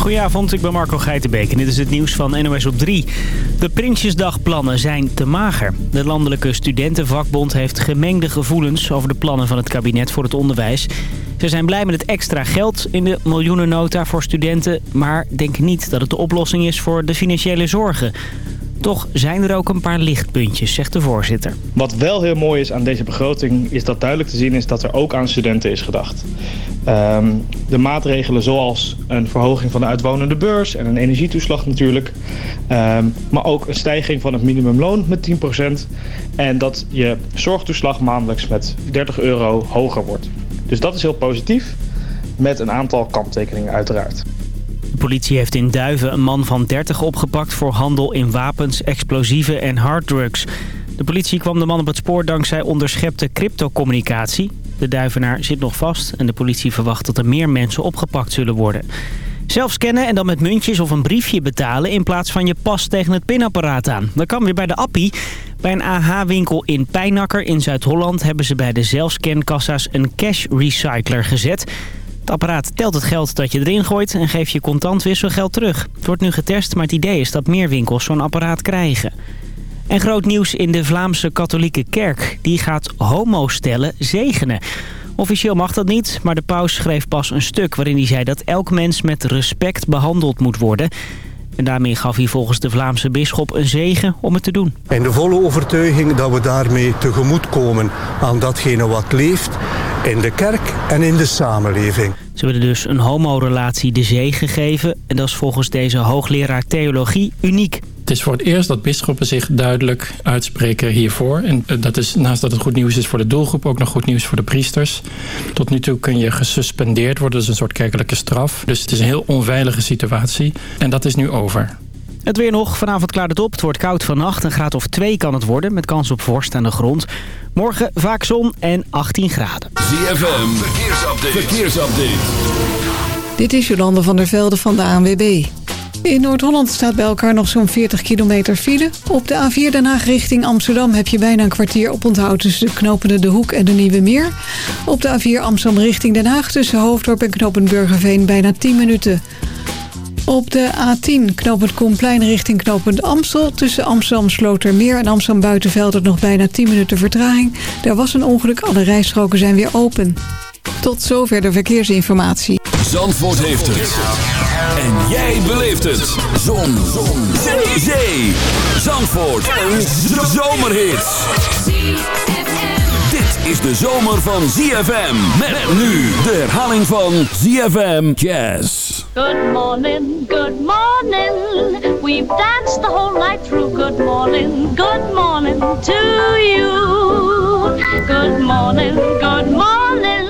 Goedenavond, ik ben Marco Geitenbeek en dit is het nieuws van NOS op 3. De Prinsjesdagplannen zijn te mager. De Landelijke Studentenvakbond heeft gemengde gevoelens over de plannen van het kabinet voor het onderwijs. Ze zijn blij met het extra geld in de miljoenennota voor studenten... maar denken niet dat het de oplossing is voor de financiële zorgen. Toch zijn er ook een paar lichtpuntjes, zegt de voorzitter. Wat wel heel mooi is aan deze begroting is dat duidelijk te zien is dat er ook aan studenten is gedacht. Ehm, de maatregelen zoals een verhoging van de uitwonende beurs en een energietoeslag natuurlijk. Ehm, maar ook een stijging van het minimumloon met 10%. En dat je zorgtoeslag maandelijks met 30 euro hoger wordt. Dus dat is heel positief, met een aantal kanttekeningen uiteraard. De politie heeft in Duiven een man van 30 opgepakt voor handel in wapens, explosieven en harddrugs. De politie kwam de man op het spoor dankzij onderschepte cryptocommunicatie. De duivenaar zit nog vast en de politie verwacht dat er meer mensen opgepakt zullen worden. Zelf scannen en dan met muntjes of een briefje betalen in plaats van je pas tegen het pinapparaat aan. Dat kan weer bij de appie. Bij een AH-winkel in Pijnakker in Zuid-Holland hebben ze bij de zelfscankassa's een cash recycler gezet. Het apparaat telt het geld dat je erin gooit en geeft je contant wisselgeld terug. Het wordt nu getest, maar het idee is dat meer winkels zo'n apparaat krijgen. En groot nieuws in de Vlaamse katholieke kerk. Die gaat homostellen zegenen. Officieel mag dat niet, maar de paus schreef pas een stuk waarin hij zei dat elk mens met respect behandeld moet worden. En daarmee gaf hij volgens de Vlaamse bisschop een zegen om het te doen. En de volle overtuiging dat we daarmee tegemoetkomen aan datgene wat leeft in de kerk en in de samenleving. Ze willen dus een homorelatie de zegen geven en dat is volgens deze hoogleraar theologie uniek. Het is voor het eerst dat bisschoppen zich duidelijk uitspreken hiervoor. En eh, dat is naast dat het goed nieuws is voor de doelgroep ook nog goed nieuws voor de priesters. Tot nu toe kun je gesuspendeerd worden, dat is een soort kerkelijke straf. Dus het is een heel onveilige situatie en dat is nu over. Het weer nog. Vanavond klaart het op. Het wordt koud vannacht. Een graad of 2 kan het worden met kans op vorst aan de grond. Morgen vaak zon en 18 graden. ZFM, verkeersupdate. verkeersupdate. Dit is Jolande van der Velde van de ANWB. In Noord-Holland staat bij elkaar nog zo'n 40 kilometer file. Op de A4 Den Haag richting Amsterdam heb je bijna een kwartier op onthoud... tussen de knopende De Hoek en de Nieuwe Meer. Op de A4 Amsterdam richting Den Haag tussen Hoofddorp en knopen Burgerveen bijna 10 minuten. Op de A10 knopend Koenplein richting knopend Amstel... tussen Amsterdam Slotermeer en Amsterdam Buitenveld... nog bijna 10 minuten vertraging. Er was een ongeluk, alle rijstroken zijn weer open. Tot zover de verkeersinformatie. Zandvoort heeft het. En jij beleeft het. Zon. Zon. Zee. Zee. Zandvoort. Een zomerhit. Dit is de zomer van ZFM. Met nu de herhaling van ZFM Jazz. Good morning, good morning. We've danced the whole night through. Good morning, good morning to you. Good morning, good morning.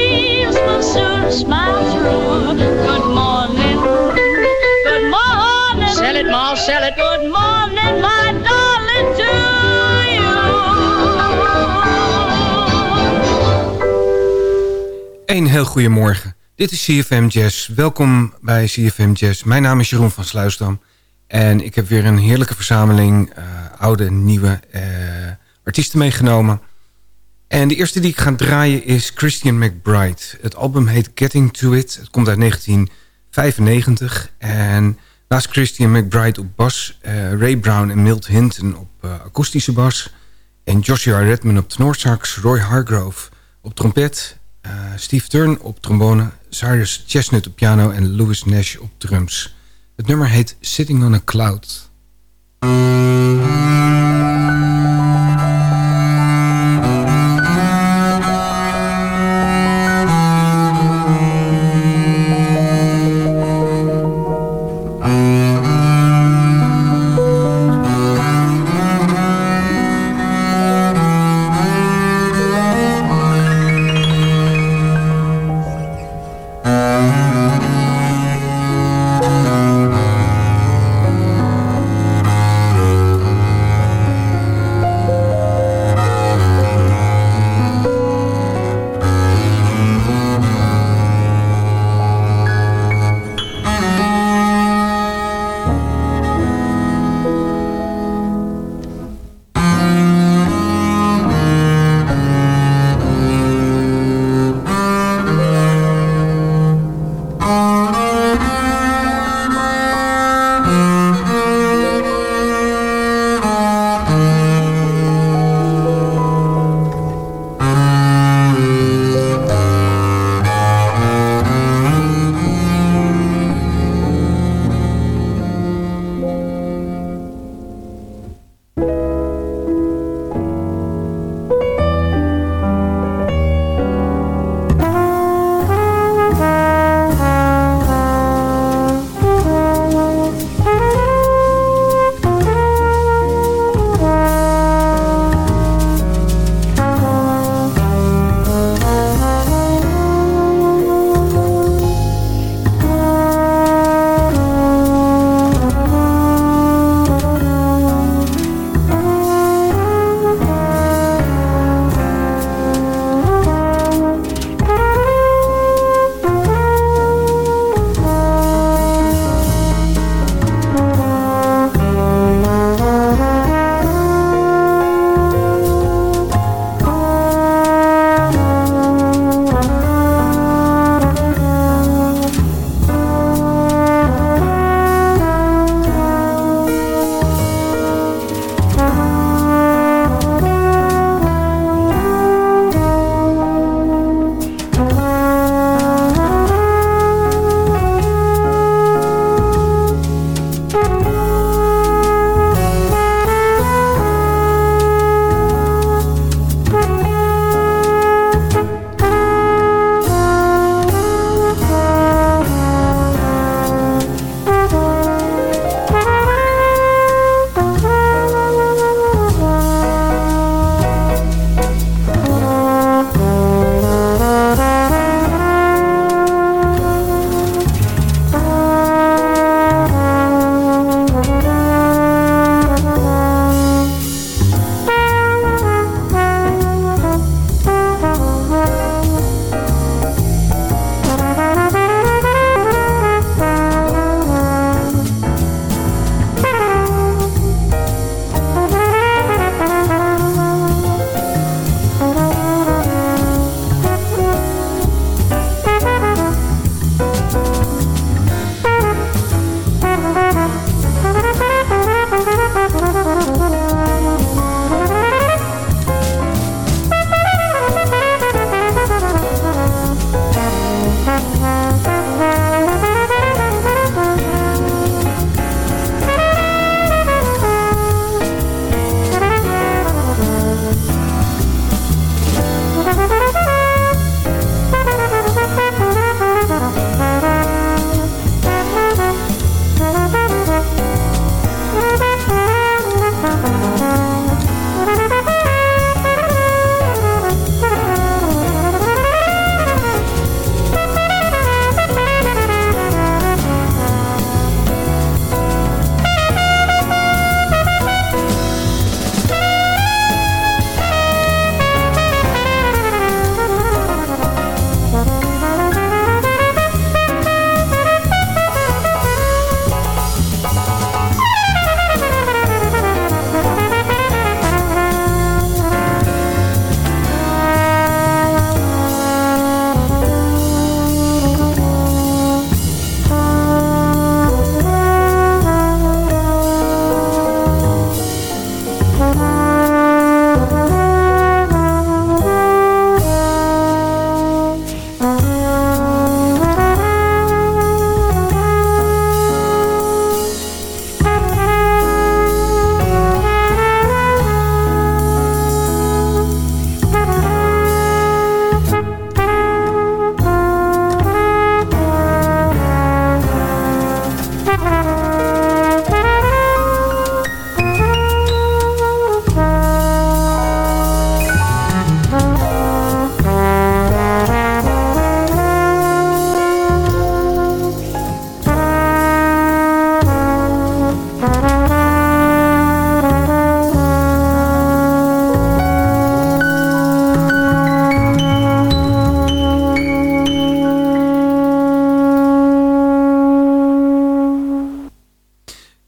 will soon smile through. Good morning. Good morning. Sell it, Ma, sell it. Good morning, my darling, to you. Een heel goede morgen. Dit is CFM Jazz. Welkom bij CFM Jazz. Mijn naam is Jeroen van Sluisdam. En ik heb weer een heerlijke verzameling eh, oude en nieuwe eh, artiesten meegenomen. En de eerste die ik ga draaien is Christian McBride. Het album heet Getting To It. Het komt uit 1995. En naast Christian McBride op bas... eh, Ray Brown en Milt Hinton op eh, akoestische bas... en Joshua Redman op tenorsax... Roy Hargrove op trompet... eh, Steve Turn op trombone... Cyrus Chestnut op piano en Louis Nash op drums. Het nummer heet Sitting on a Cloud.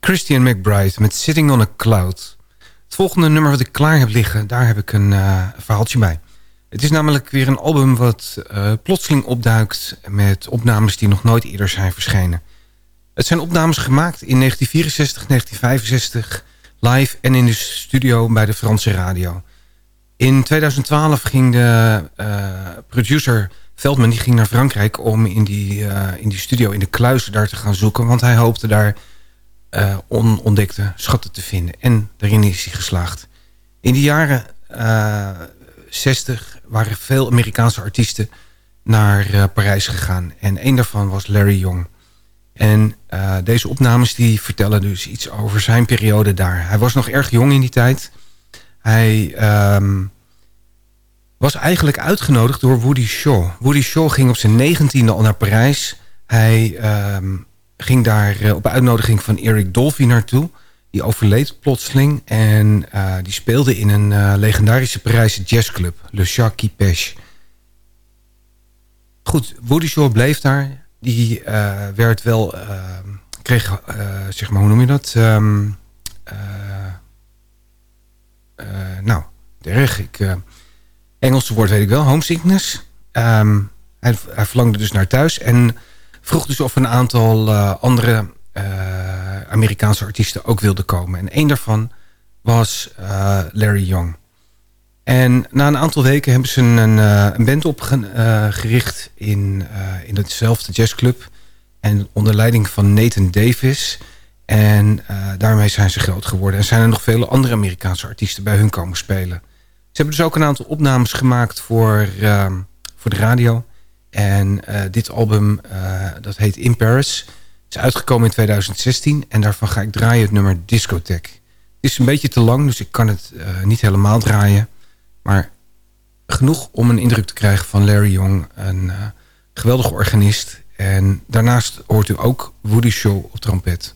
Christian McBride met Sitting on a Cloud. Het volgende nummer wat ik klaar heb liggen, daar heb ik een uh, verhaaltje bij. Het is namelijk weer een album wat uh, plotseling opduikt... met opnames die nog nooit eerder zijn verschenen. Het zijn opnames gemaakt in 1964, 1965... live en in de studio bij de Franse radio. In 2012 ging de uh, producer Veldman die ging naar Frankrijk... om in die, in die studio in de kluizen daar te gaan zoeken... want hij hoopte daar uh, onontdekte schatten te vinden. En daarin is hij geslaagd. In de jaren uh, 60 waren veel Amerikaanse artiesten naar uh, Parijs gegaan. En een daarvan was Larry Young. En deze opnames die vertellen dus iets over zijn periode daar. Hij was nog erg jong in die tijd. Hij um, was eigenlijk uitgenodigd door Woody Shaw. Woody Shaw ging op zijn negentiende al naar Parijs. Hij... Um, ging daar uh, op uitnodiging van Eric Dolphy naartoe. Die overleed plotseling en uh, die speelde in een uh, legendarische Parijse jazzclub, Le Chat qui Pêche. Goed, Woody Shaw bleef daar. Die werd wel, kreeg, zeg maar, hoe noem je dat? Um, nou, erg. Ik, Engelse woord weet ik wel, homesickness. Um, hij, hij verlangde dus naar thuis en vroeg dus of een aantal uh, andere uh, Amerikaanse artiesten ook wilden komen. En een daarvan was uh, Larry Young. En na een aantal weken hebben ze een, een band opgericht in, in hetzelfde jazzclub. En onder leiding van Nathan Davis. En daarmee zijn ze groot geworden. En zijn er nog vele andere Amerikaanse artiesten bij hun komen spelen. Ze hebben dus ook een aantal opnames gemaakt voor, voor de radio. En uh, dit album, uh, dat heet In Paris. is uitgekomen in 2016. En daarvan ga ik draaien het nummer Discotheque. Het is een beetje te lang, dus ik kan het uh, niet helemaal draaien. Maar genoeg om een indruk te krijgen van Larry Young. Een geweldige organist. En daarnaast hoort u ook Woody Shaw op trompet.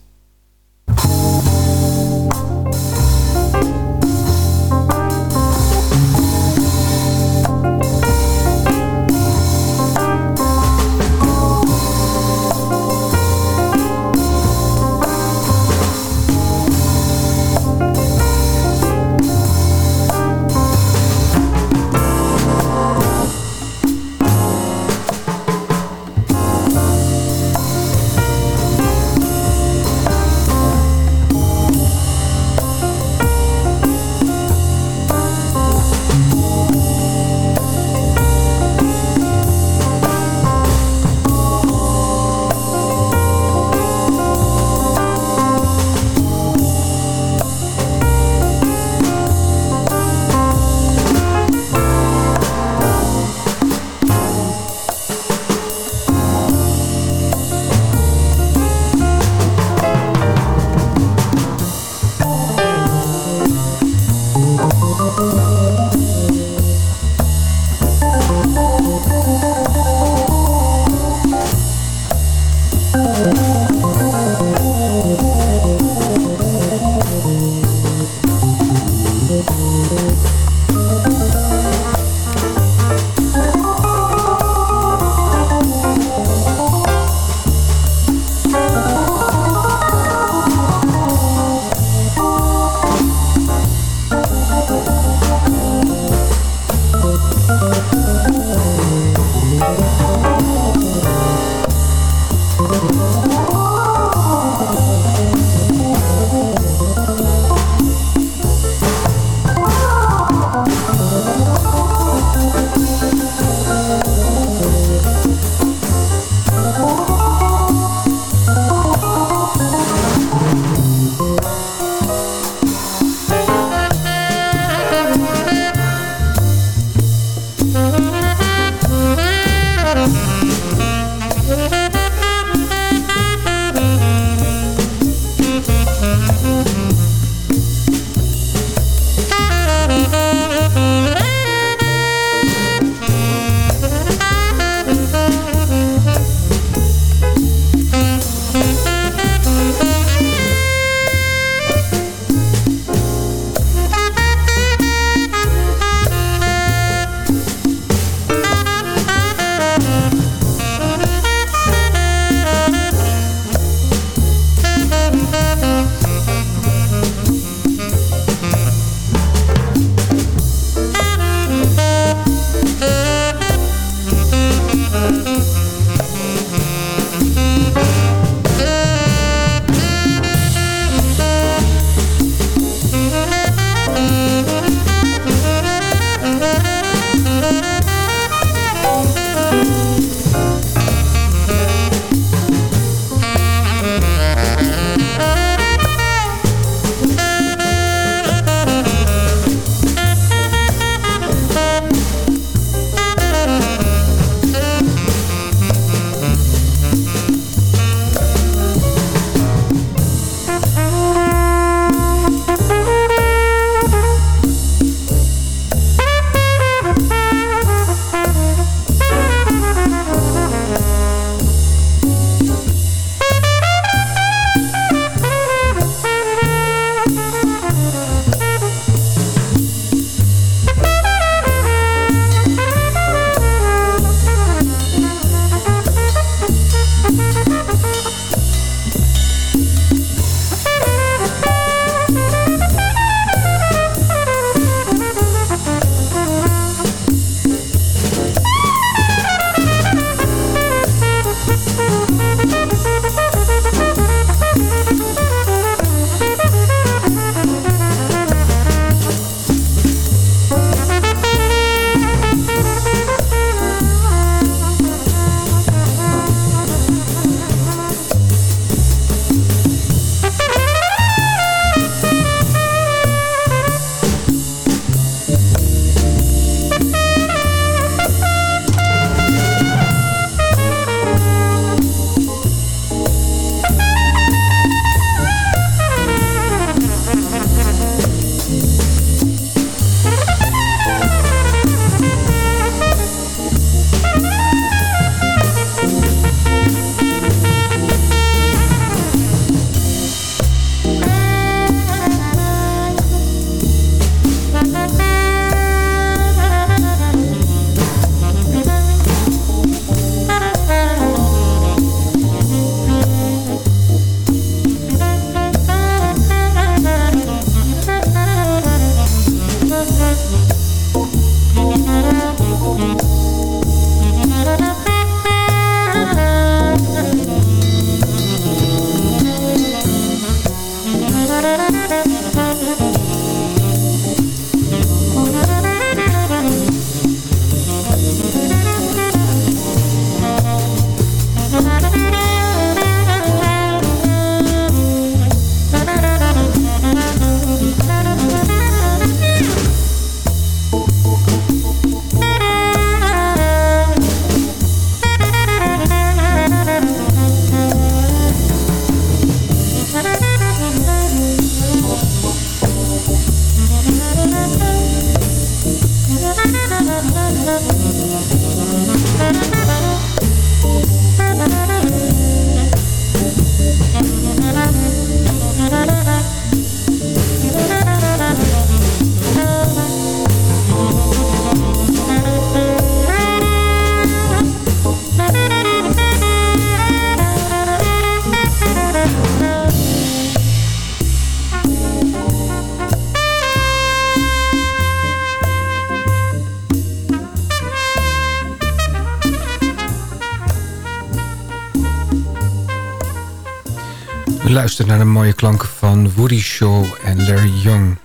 geluisterd naar de mooie klanken van Woody Shaw en Larry Young.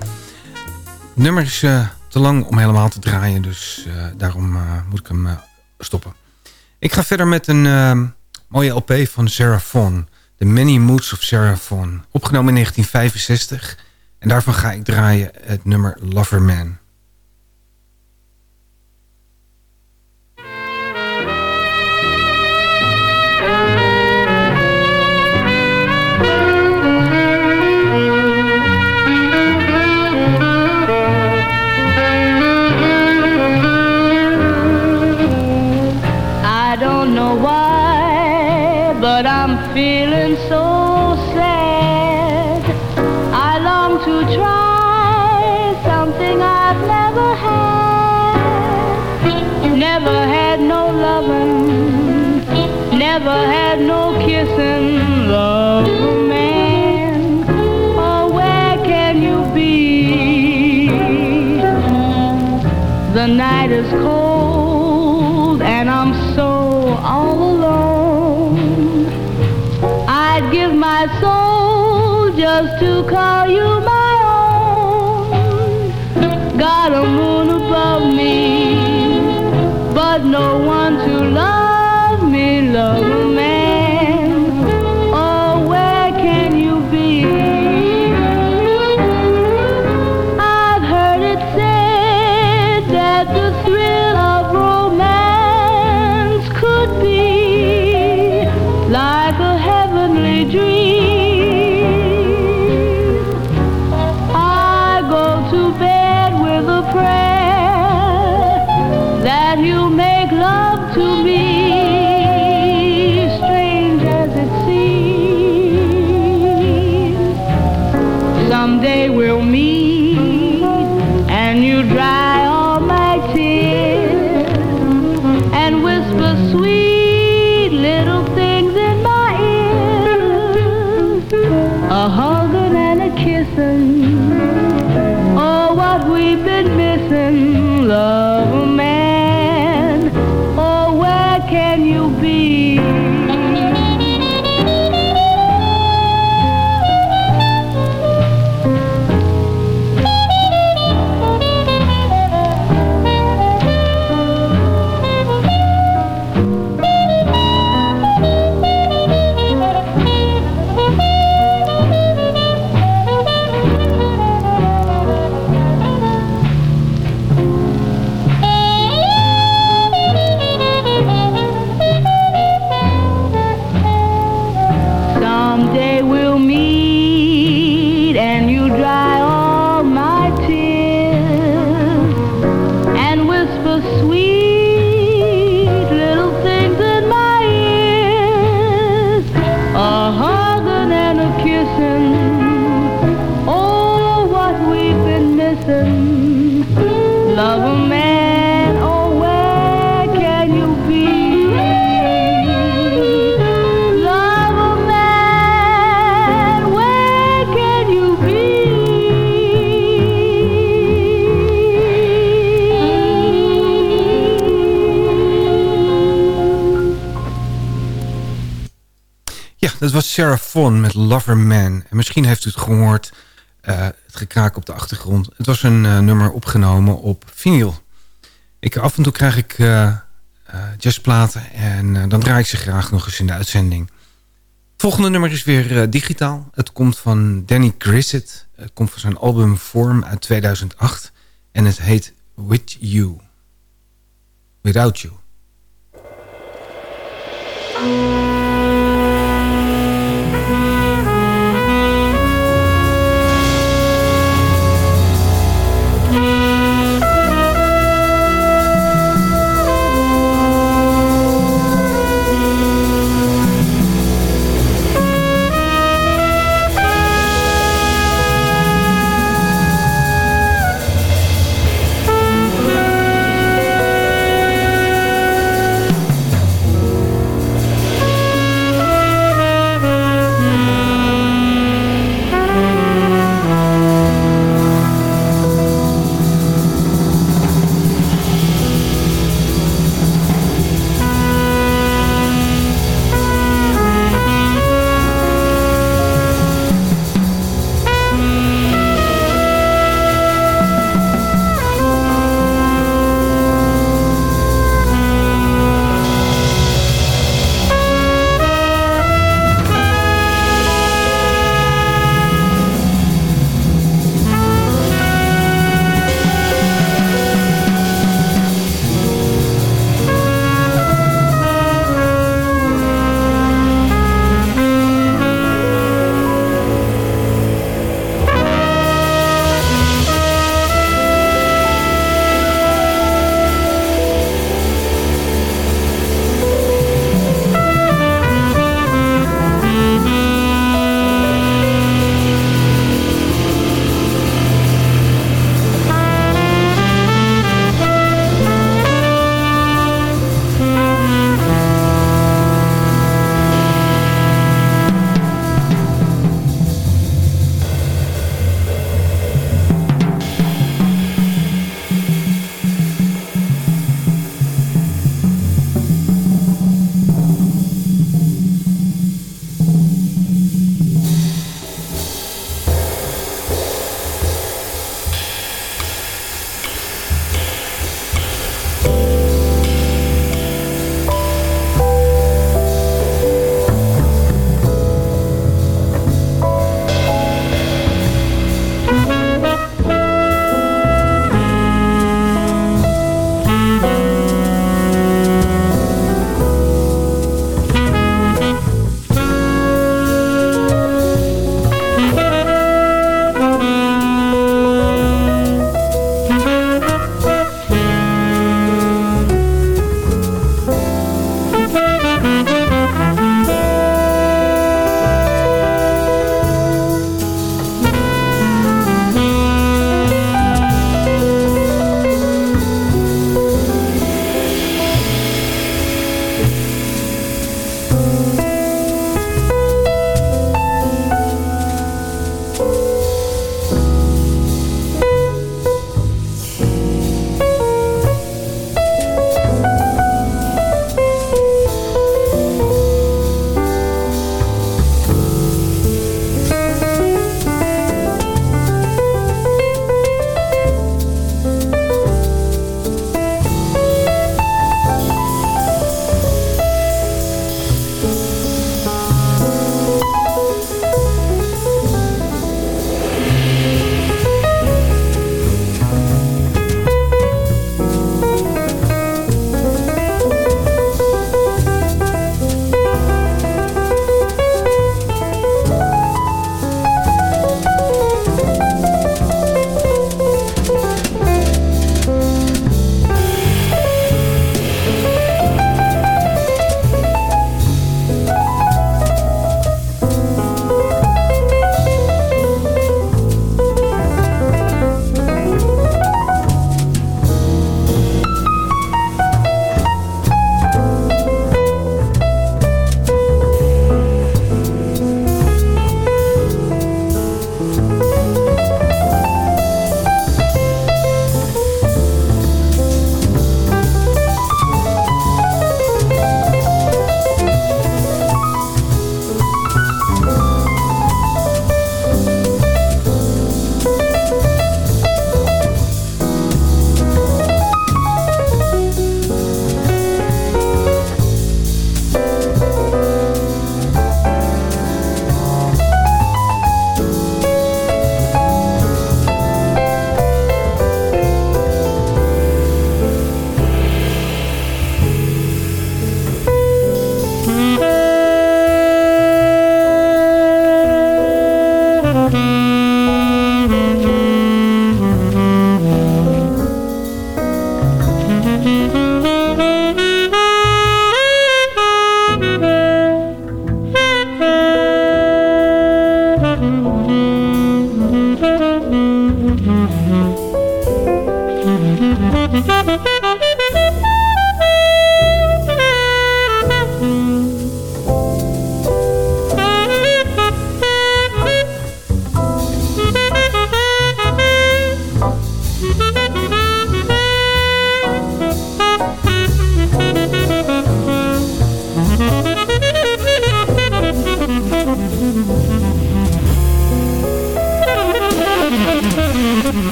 Het nummer is eh, te lang om helemaal te draaien, dus eh, daarom eh, moet ik hem stoppen. Ik ga verder met een mooie LP van Seraphon. The Many Moods of Seraphon. Opgenomen in 1965. En daarvan ga ik draaien het nummer Loverman. missing, oh, what we've been missing, love. Sarah Vaughan met Lover Man. En misschien heeft u het gehoord, eh, het gekraak op de achtergrond. Het was een eh, nummer opgenomen op vinyl. Ik, af en toe krijg ik uh, jazzplaten en dan draai ik ze graag nog eens in de uitzending. Het volgende nummer is weer digitaal. Het komt van Danny Grissett. Het komt van zijn album Form uit 2008. En het heet With You. Without You.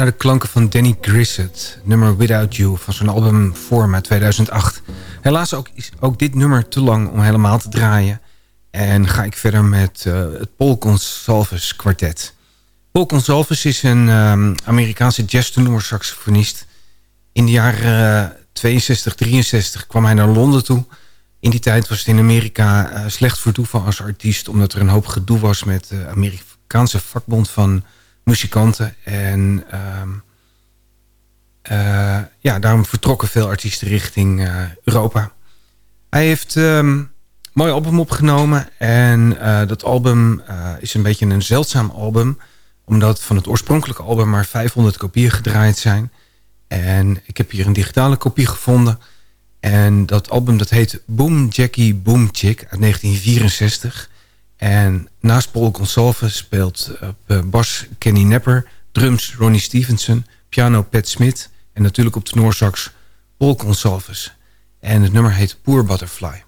Naar de klanken van Danny Grissett. Nummer Without You van zijn album Forma 2008. Helaas ook, is ook dit nummer te lang om helemaal te draaien. En ga ik verder met uh, het Paul Consalves kwartet. Paul Consalves is een um, Amerikaanse jazz-tenor-saxofonist. In de jaren uh, 62, 63 kwam hij naar Londen toe. In die tijd was het in Amerika uh, slecht voor toeval als artiest... omdat er een hoop gedoe was met de Amerikaanse vakbond van muzikanten. En um, uh, ja, daarom vertrokken veel artiesten richting uh, Europa. Hij heeft um, mooi album opgenomen. En uh, dat album is een beetje een zeldzaam album. Omdat van het oorspronkelijke album maar 500 kopieën gedraaid zijn. En ik heb hier een digitale kopie gevonden. En dat album dat heet Boom Jackie Boom Chick uit 1964. En naast Paul Consolve speelt eh, op eh, bas Kenny Nepper... drums Ronnie Stevenson, piano Pat Smit en natuurlijk op tenorsax Paul Consolves. En het nummer heet Poor Butterfly.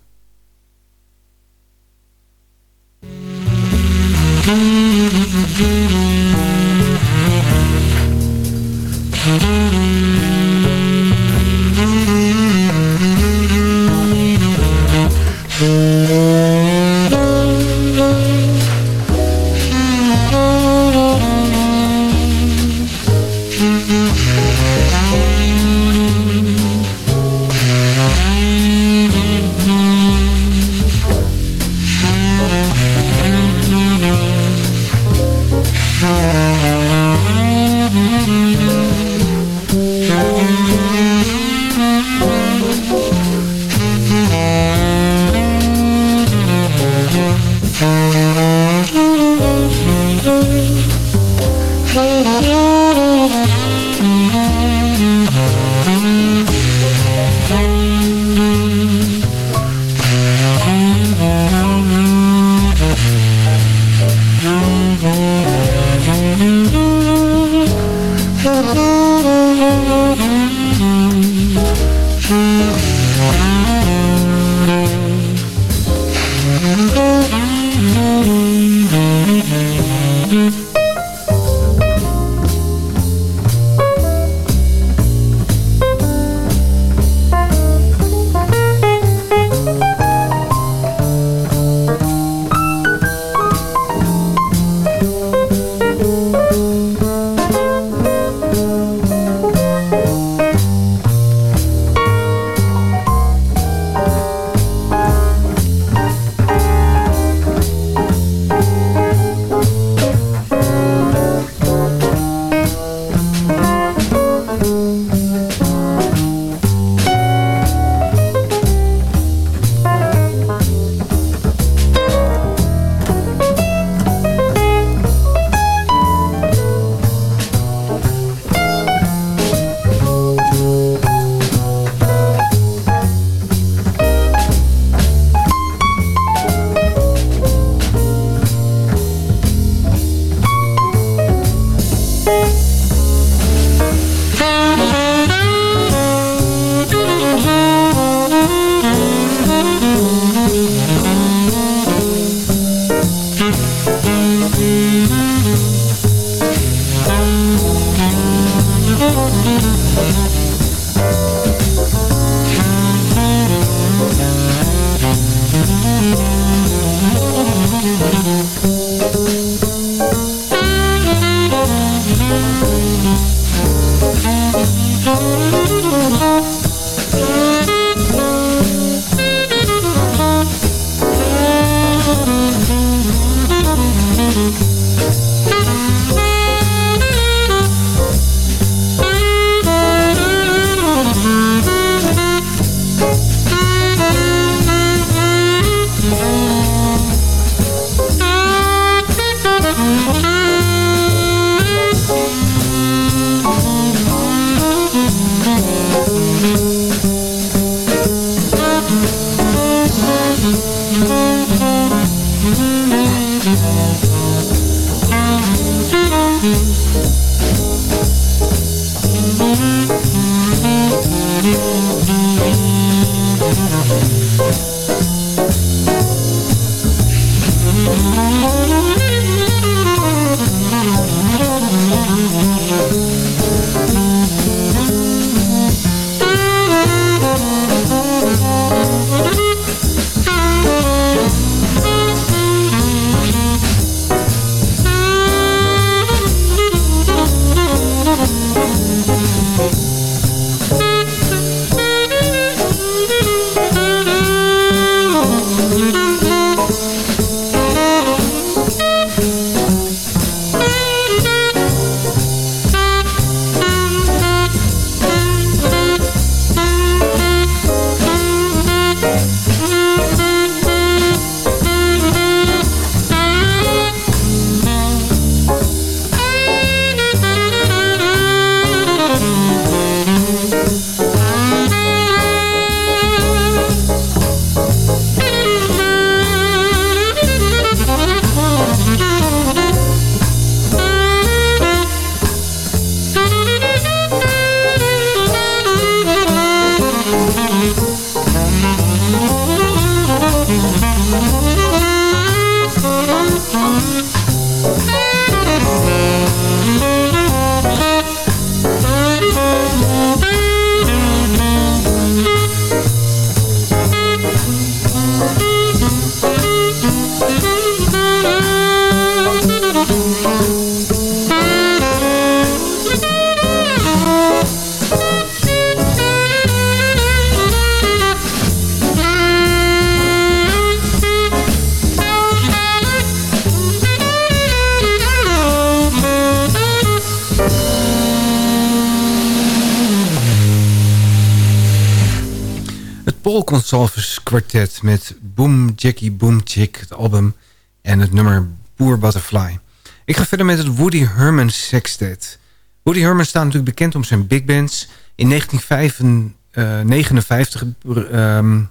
Consalves Quartet met Boom Jackie Boom Chick, het album... en het nummer Boer Butterfly. Ik ga verder met het Woody Herman Sextet. Woody Herman staat natuurlijk bekend om zijn big bands. In 1959 uh, um,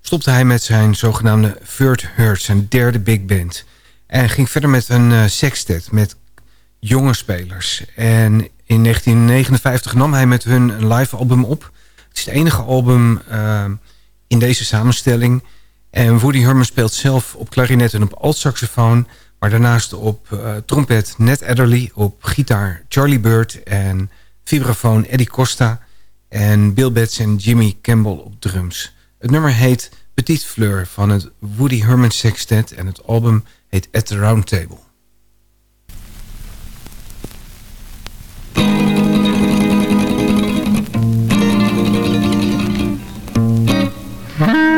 stopte hij met zijn zogenaamde Third Hurt, zijn derde big band. En ging verder met een uh, sextet met jonge spelers. En in 1959 nam hij met hun een live album op. Het is het enige album uh, in deze samenstelling. En Woody Herman speelt zelf op klarinet en op altsaxofoon... maar daarnaast op uh, trompet Ned Adderley... op gitaar Charlie Bird en vibrafoon Eddie Costa... en Bill Betts en Jimmy Campbell op drums. Het nummer heet Petite Fleur van het Woody Herman Sextet... en het album heet At the Round Table. Mm-hmm.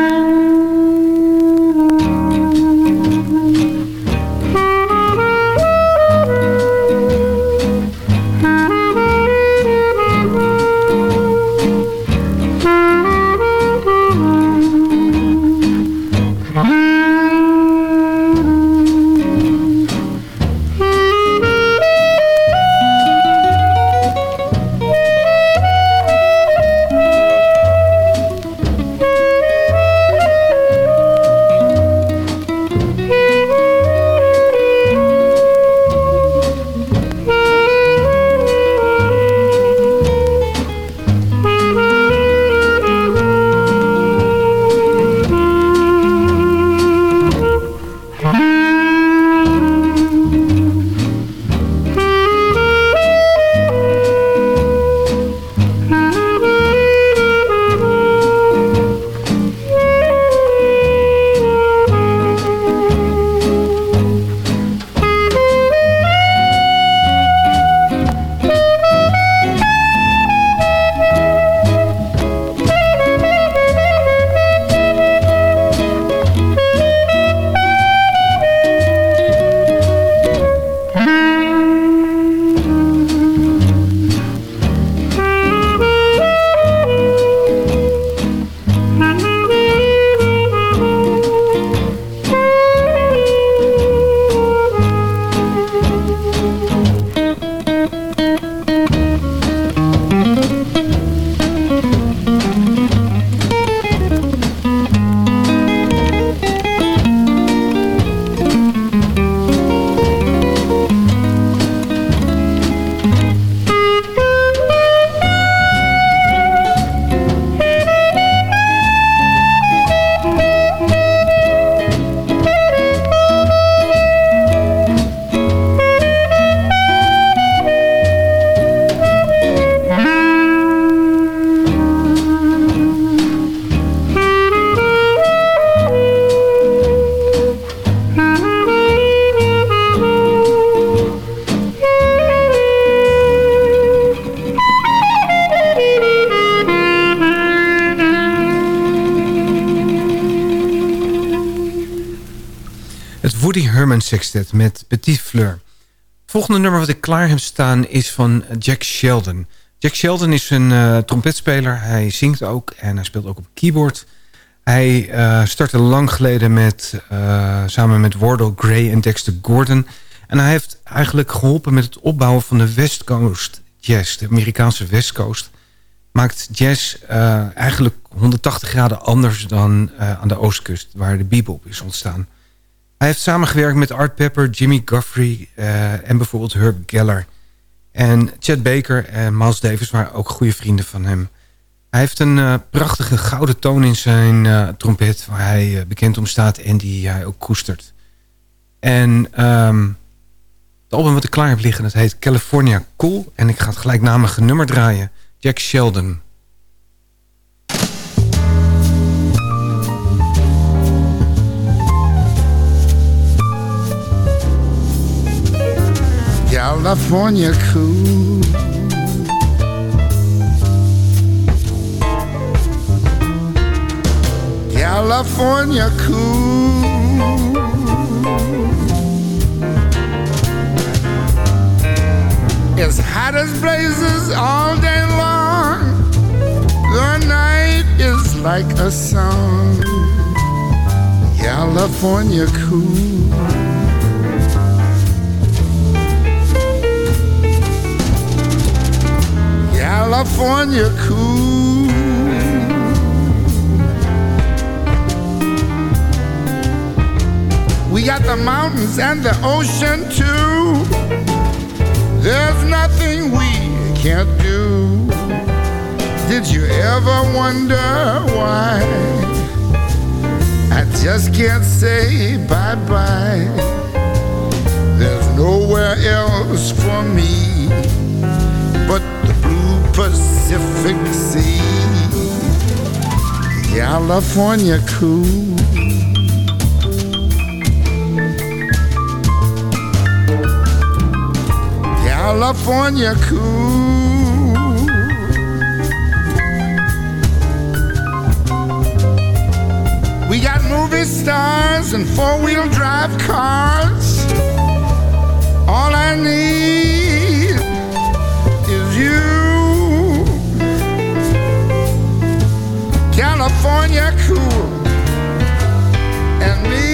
Sextet met Petit Fleur. Het volgende nummer wat ik klaar heb staan is van Jack Sheldon. Jack Sheldon is een uh, trompetspeler. Hij zingt ook en hij speelt ook op keyboard. Hij uh, startte lang geleden met, uh, samen met Wardell Gray en Dexter Gordon. En hij heeft eigenlijk geholpen met het opbouwen van de West Coast Jazz. De Amerikaanse West Coast. Maakt jazz eigenlijk 180 graden anders dan aan de oostkust... waar de bebop is ontstaan. Hij heeft samengewerkt met Art Pepper, Jimmy Guthrie uh, en bijvoorbeeld Herb Geller. En Chad Baker en Miles Davis waren ook goede vrienden van hem. Hij heeft een uh, prachtige gouden toon in zijn uh, trompet... waar hij bekend om staat en die hij ook koestert. En um, het album wat ik klaar heb liggen, dat heet California Cool. En ik ga het gelijknamige nummer draaien. Jack Sheldon. California cool. California cool. It's hot as blazes all day long. The night is like a song. California cool. California cool. We got the mountains and the ocean too. There's nothing we can't do. Did you ever wonder why? I just can't say bye bye. There's nowhere else for me Pacific Sea. California cool. California cool. We got movie stars and four wheel drive cars. All I need is you. California cool. And me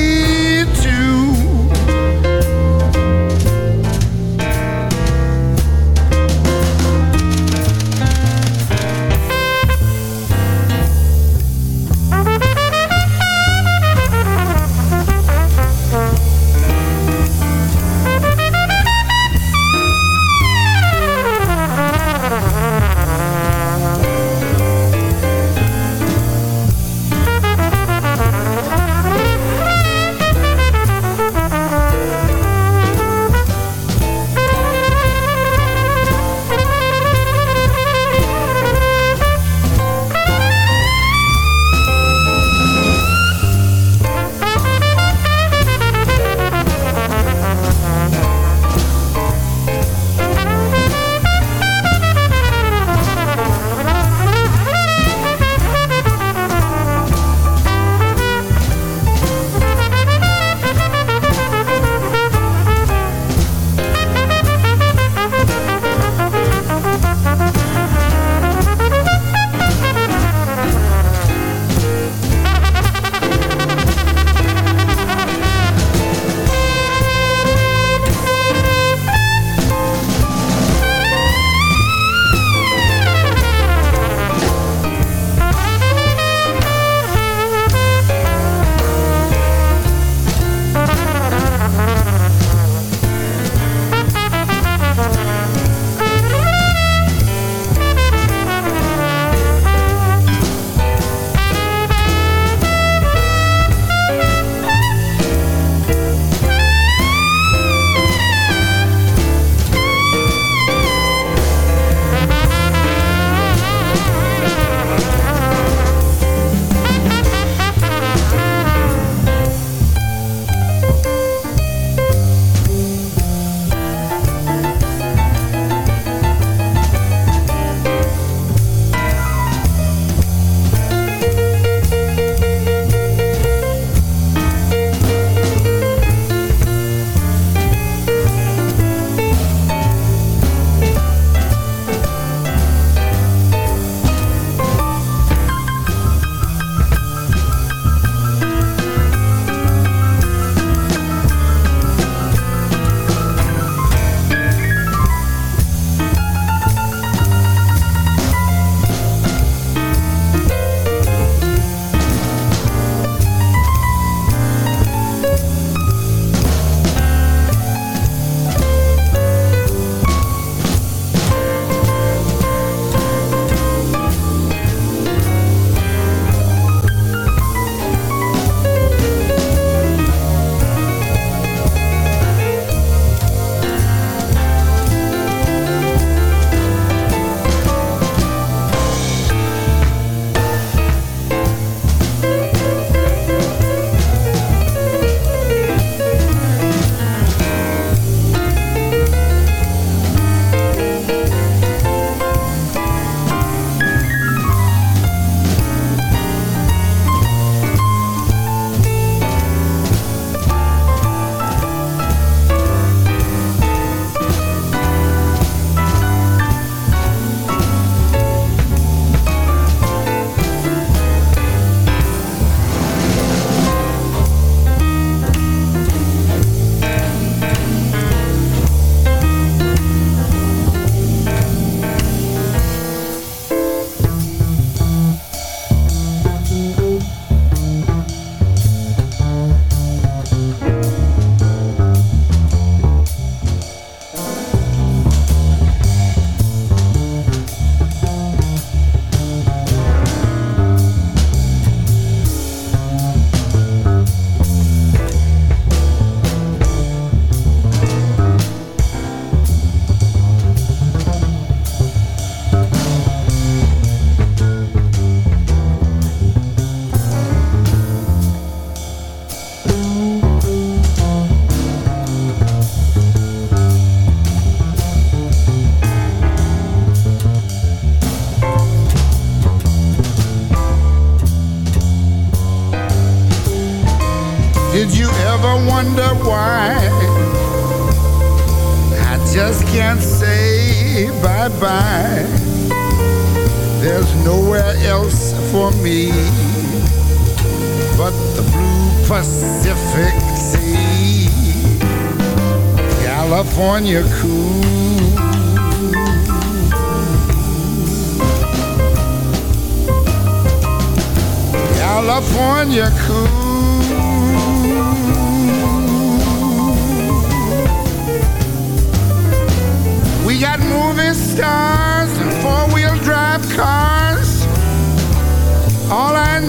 me but the blue Pacific Sea. California cool. California cool. We got movie stars and four-wheel drive cars. All I need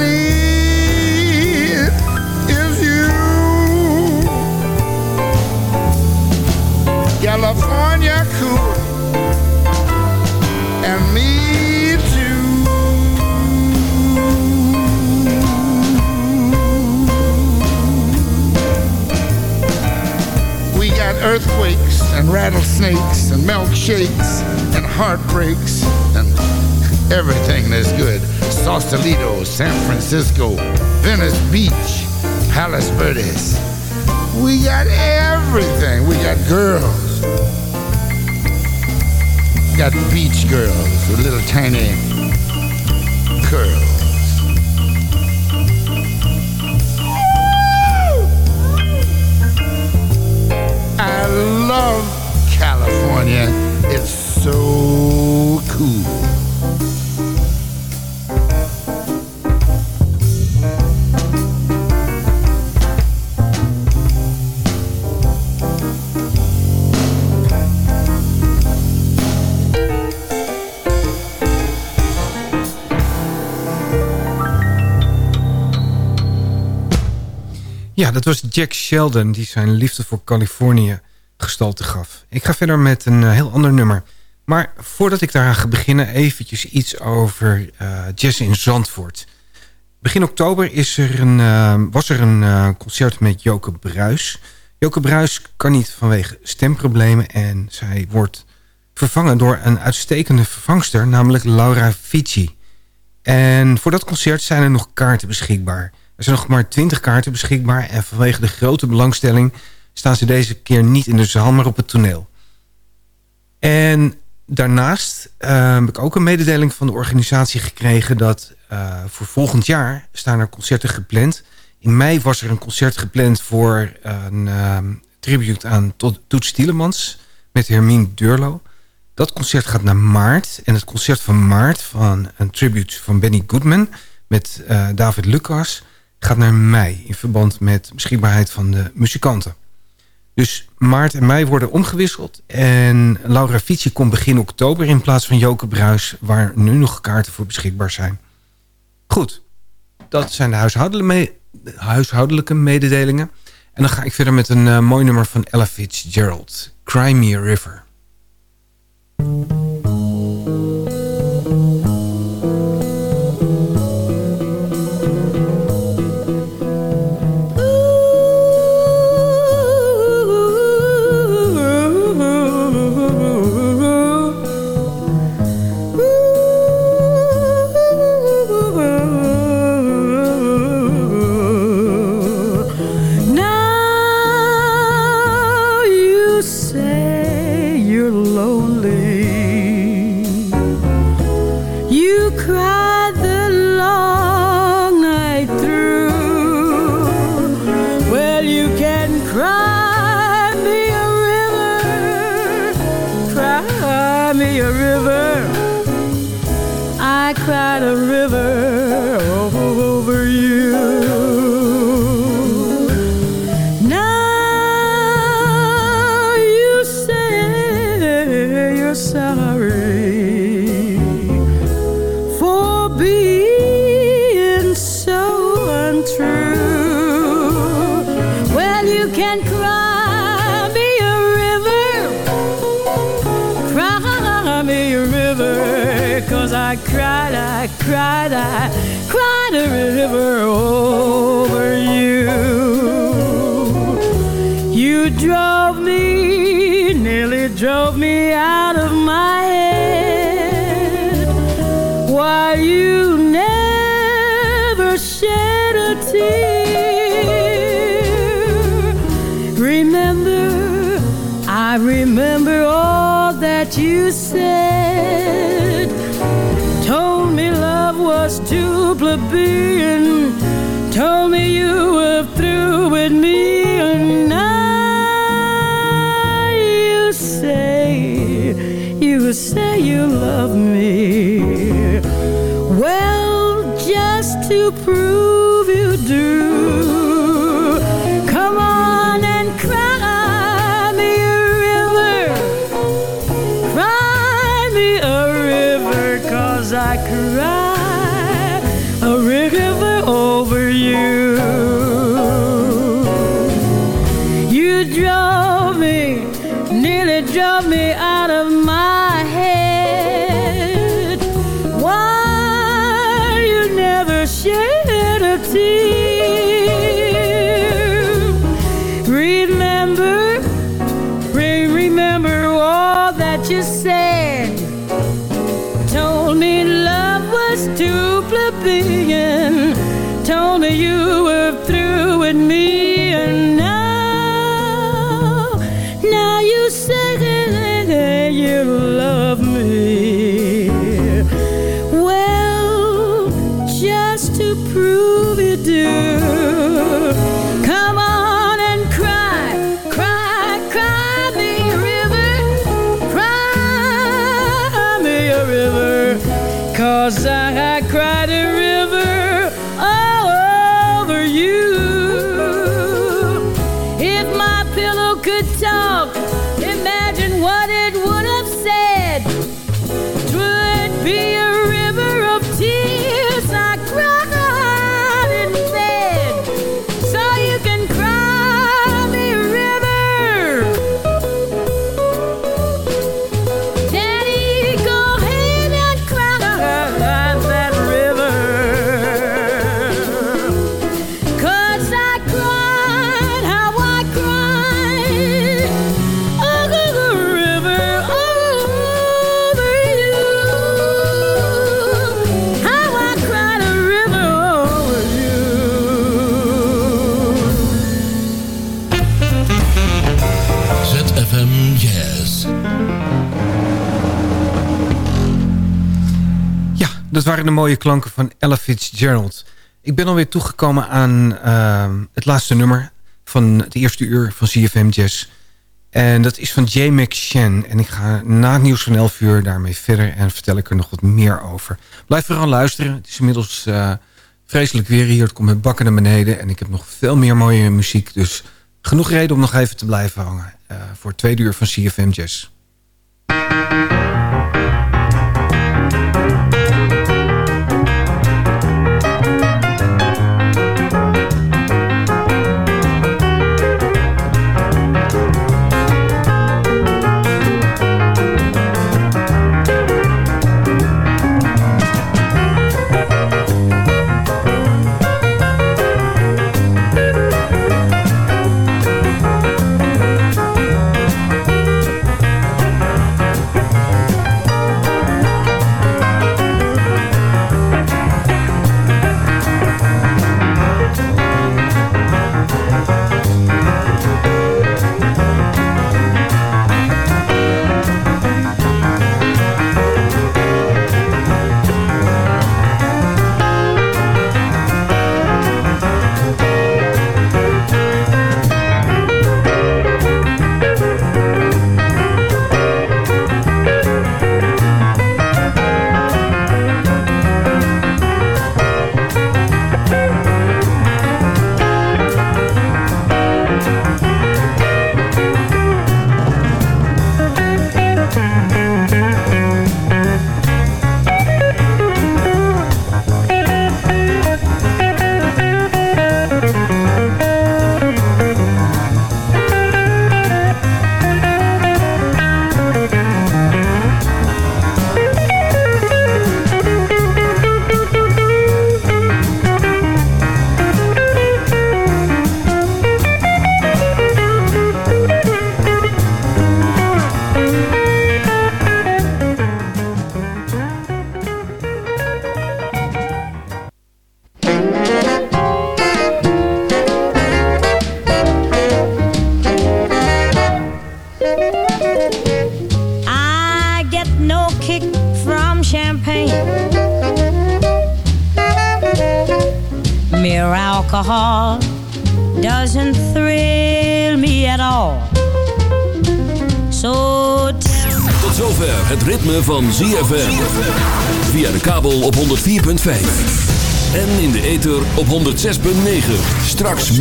is you. California cool. And me too. We got earthquakes and rattlesnakes and milkshakes and heartbreaks and everything that's good. Sausalito, San Francisco, Venice Beach, Palos Verdes. We got everything. We got girls. We got beach girls with little tiny curls. I love California. It's so cool. Ja, dat was Jack Sheldon die zijn liefde voor Californië gestalte gaf. Ik ga verder met een eh, heel ander nummer. Maar voordat ik daaraan ga beginnen, eventjes iets over eh, jazz in Zandvoort. Begin oktober is er een, eh, was er een concert met Joke Bruis. Joke Bruis kan niet vanwege stemproblemen en zij wordt vervangen door een uitstekende vervangster, namelijk Laura Fici. En voor dat concert zijn er nog kaarten beschikbaar. Er zijn nog maar 20 kaarten beschikbaar en vanwege de grote belangstelling staan ze deze keer niet in de zaal, maar op het toneel. En daarnaast eh, heb ik ook een mededeling van de organisatie gekregen... dat eh, voor volgend jaar staan er concerten gepland. In mei was er een concert gepland voor een uh, tribute aan Toets Tielemans... met Hermine Durlo. Dat concert gaat naar maart. En het concert van maart van een tribute van Benny Goodman... met eh, David Lucas gaat naar mei... in verband met beschikbaarheid van de muzikanten. Dus maart en mei worden omgewisseld. En Laura Fici komt begin oktober in plaats van Joke Bruis... waar nu nog kaarten voor beschikbaar zijn. Goed, dat zijn de huishoudelijke, me- huishoudelijke mededelingen. En dan ga ik verder met een eh, mooi nummer van Ella Fitzgerald. Cry Me a River. tear. Remember, I remember all that you said. Told me love was too plebeian. Told me you were through with me. And now you say, you say you love me. De mooie klanken van Ella Fitzgerald. Ik ben alweer toegekomen aan ehm, het laatste nummer van het eerste uur van CFM Jazz. En dat is van J. McShann. En ik ga na het nieuws van 11 uur daarmee verder en vertel ik er nog wat meer over. Blijf vooral luisteren. Het is inmiddels eh, vreselijk weer hier. Het komt met bakken naar beneden. En ik heb nog veel meer mooie muziek. Dus genoeg reden om nog even te blijven hangen. eh, voor het tweede uur van CFM Jazz.